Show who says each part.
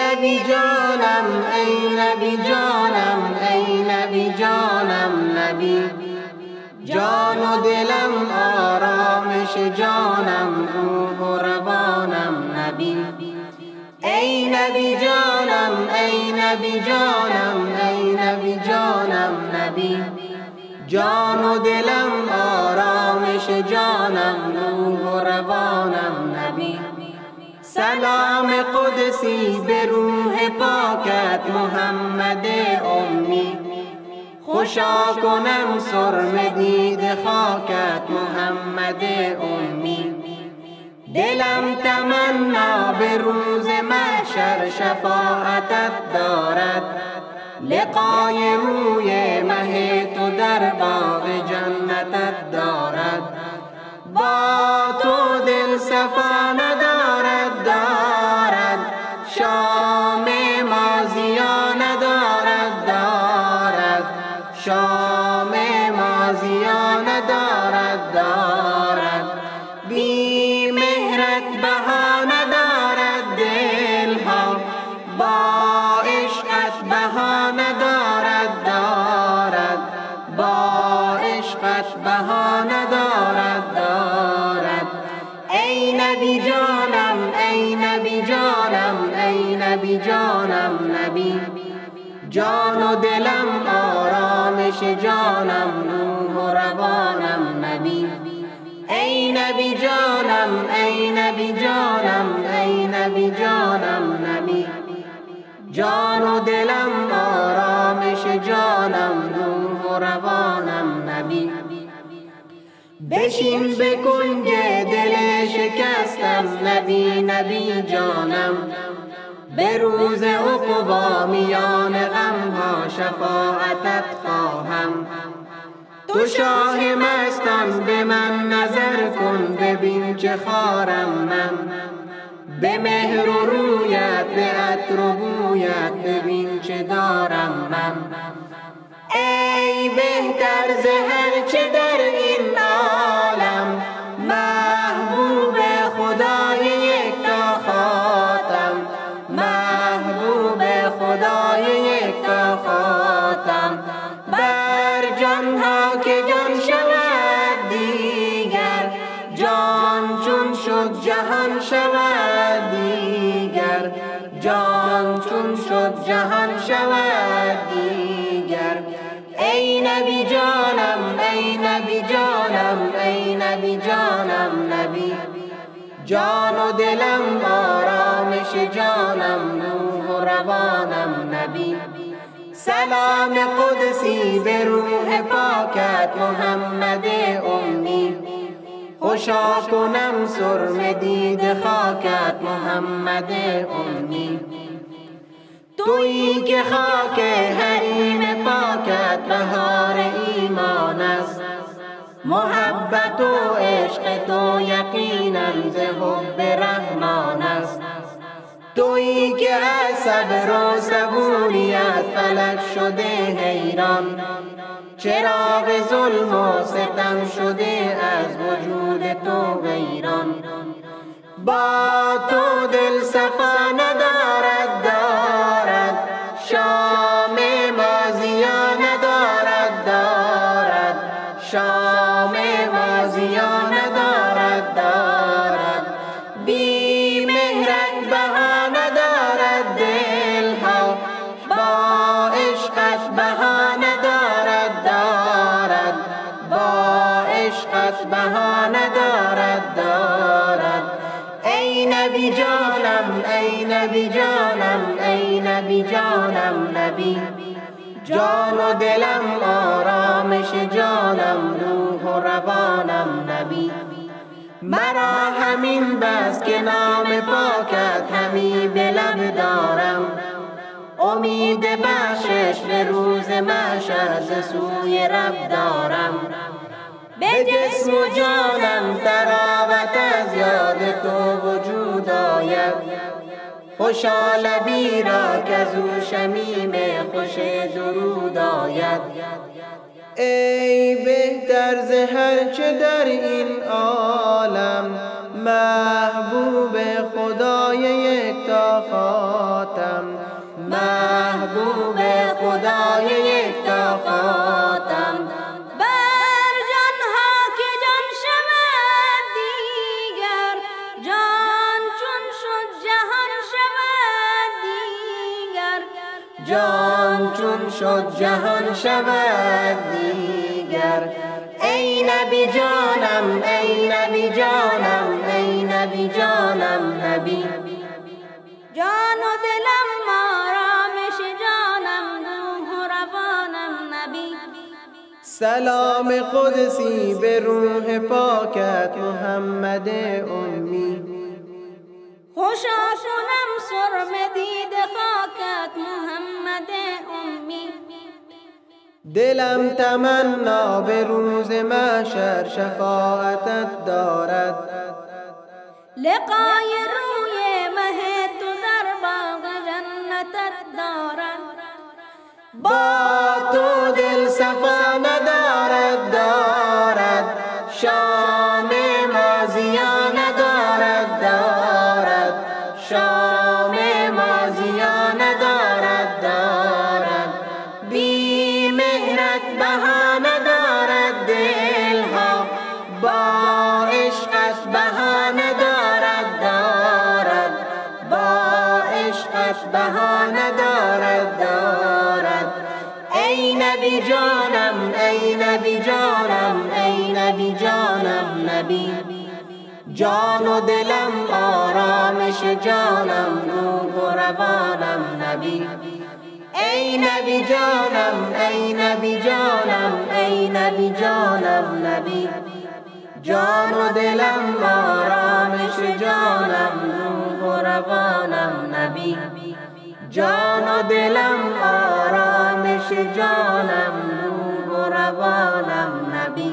Speaker 1: نبی جانم ای نبی جانم ای نبی جانم نبی. جان و دلم آرامش جانم روح و روانم نبی. ای نبی جانم ای نبی جانم ای نبی جانم نبی. جان و دلم آرامش جانم روح و روانم نبی. سلام قدسی به روح پاکت محمد امی. خوشا کنم سرم دید خاکت محمد امی. دلم تمنا به روز محشر شفاعتت دارد. لقای روی مه تو در باغ جنتت دارد. با تو دل صفا شام مازیا ندارد دارد. بی جان و دلم آرامش جانم روح و روانم نبی. ای نبی جانم ای نبی جانم ای نبی جانم نبی. جان و دلم آرامش جانم روح و روانم نبی. بشین به کنج دل شکستم نبی نبی جانم. به روز عقبا میان شفاعتت خواهم. تو شاه مستان به من نظر کن ببین چه خارم من. به مهر و رویت به عطر و بویت ببین چه دارم من. ای بهتر ز هر چه در این جان چون شد جهان شود دیگر. جان چون شد جهان شود دیگر. ای نبی جانم ای نبی جانم ای نبی جانم نبی. جان و دلم آرامش جانم روح و روانم نبی. سلام قدسی به روح پاکت محمد. خوشا کنم سرم دید خاکت محمد امی تویی که خاک حریم پاکت بهار ایمان است. محبت و عشق تو یقینا ز حب رحمان است. تویی که از صبر و صبوریت فلک شده حیران. چراغ ظلم و ستم شده از وجود تو ویران. با تو دل صفا ندارد نبی جانم ای نبی جانم ای نبی جانم نبی. جان و دلم آرامش جانم روح و روانم نبی. مرا همین بس که نام پاکت همی به لب دارم. امید بخشش به روز محشر ز سوی رب دارم. به جسم و جانم تراوت از خوشا لبی را که او شمیم خوش درود آید. ای بهتر ز هر چه در این
Speaker 2: شد جهان شود دیگر.
Speaker 1: ای نبی جانم ای نبی جانم ای نبی جانم نبی.
Speaker 2: جان و دلم آرامش جانم روح و روانم نبی.
Speaker 1: سلام قدسی به روح پاکت محمد امی.
Speaker 2: خوشا کنم سرم دید خاکت محمد
Speaker 1: دلم تمنا به روز محشر شفاعتت دارد.
Speaker 2: لقای روی مه تو در باغ جنتت دارد.
Speaker 1: عشقت بها ندارد دارد. ای نبی جانم ای نبی جانم ای نبی جانم نبی. جان و دلم آرامش جانم روح و روانم نبی. ای نبی جانم ای نبی جانم ای نبی جانم نبی. جان و دلم آرامش جانم روانم نبی. جان و دلم آرامش جانم روح و روانم نبی.